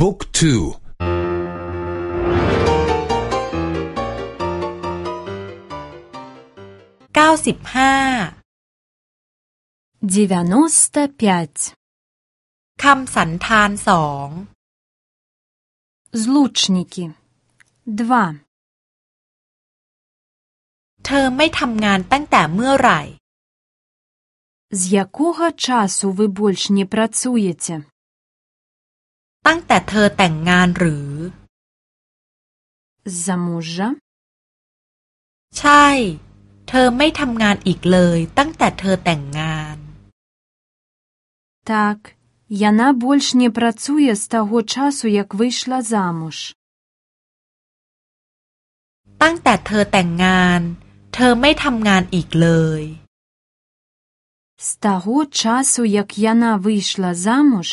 บุ๊กทูเก้าสิบห้า девяносто пять คำสันธานสอง злучники два เธอไม่ทำงานตั้งแต่เมื่อไหร่ з якога часу вы больш не працуеце ตั้งแต่เธอแต่งงานหรือ з замужжа ใช่ เธอไม่ทำงานอีกเลยตั้งแต่เธอแต่งงาน так яна больш не працуе з таго часу як выйшла замуж ตั้งแต่เธอแต่งงาน เธอไม่ทำงานอีกเลย з таго часу як яна выйшла замуж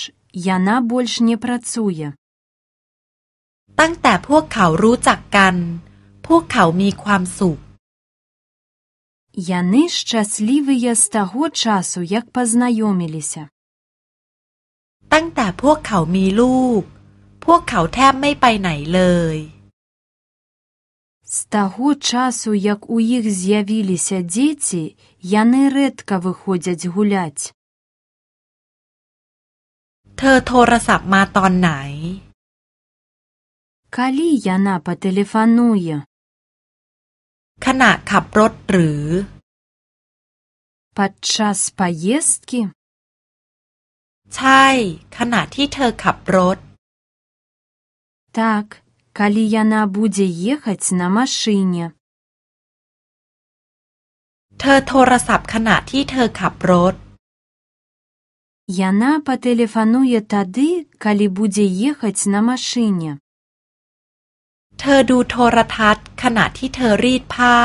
яна больш не працуе ตั้งแต่พวกเขารู้จักกัน พวกเขามีความสุข яны шчаслівыя з таго часу як пазнаёміліся ตั้งแต่พวกเขามีลูก พวกเขาแทบไม่ไปไหนเลย З таго часу, як у іх з'явіліся дзеці, яны рэдка выходзяць гуляць. เธอโทรศัพท์มาตอนไหน Калі яна патэлефануе, ขณะขับรถหรือ падчас паездкі, ใช่ ขณะที่เธอขับรถ так, калі яна будзе ехаць на машыне. เธอโทรศัพท์ขณะที่เธอขับรถ Яна патэлефануе тады, калі будзе ехаць на машыне. เธอดูโทรทัศน์ขณะที่เธอรีดผ้า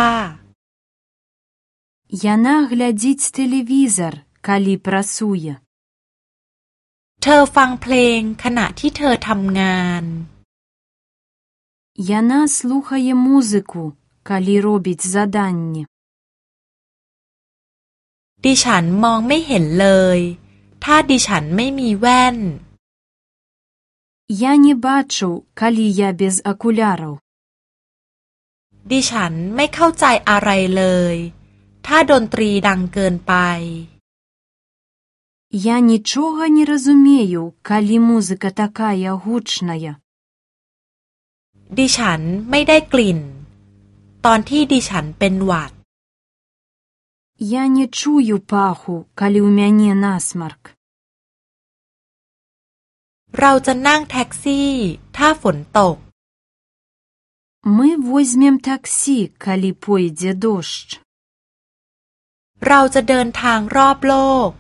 Яна глядзіць тэлевізар, калі прасуе. เธอฟังเพลงขณะที่เธอทำงาน Яна слухае музыку, калі робіць заданні. ดิฉันมองไม่เห็นเลย ถ้าดิฉันไม่มีแว่น Я не бачу, калі я без акуляраў. ดิฉันไม่เข้าใจอะไรเลย ถ้าดนตรีดังเกินไป Я нічога не разумею, калі музыка такая гучная. ดิฉันไม่ได้กลิ่น ตอนที่ดิฉันเป็นหวัด Я не чую паху, калі ў мяне насмарк. เราจะนั่งแท็กซี่ ถ้าฝนตก Мы возьмем таксі, калі пойдзе дождж. เราจะเดินทางรอบโลก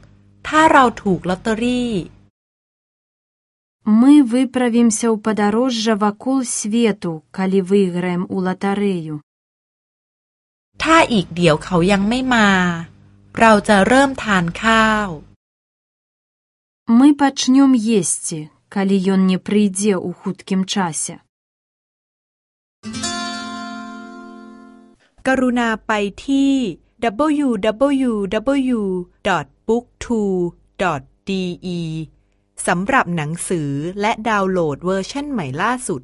ถ้าเราถูกลอตเตอรี่ Мы выправімся ў падарожжа вакол свету, калі выйграем у латарэю. ถ้าอีกเดี๋ยวเขายังไม่มา เราจะเริ่มทานข้าว Мы пачнём есці, калі ён не прыйдзе ў хуткім часе. กรุณาไปที่ www.booktwo.de สำหรับหนังสือและดาวน์โหลดเวอร์ชันใหม่ล่าสุด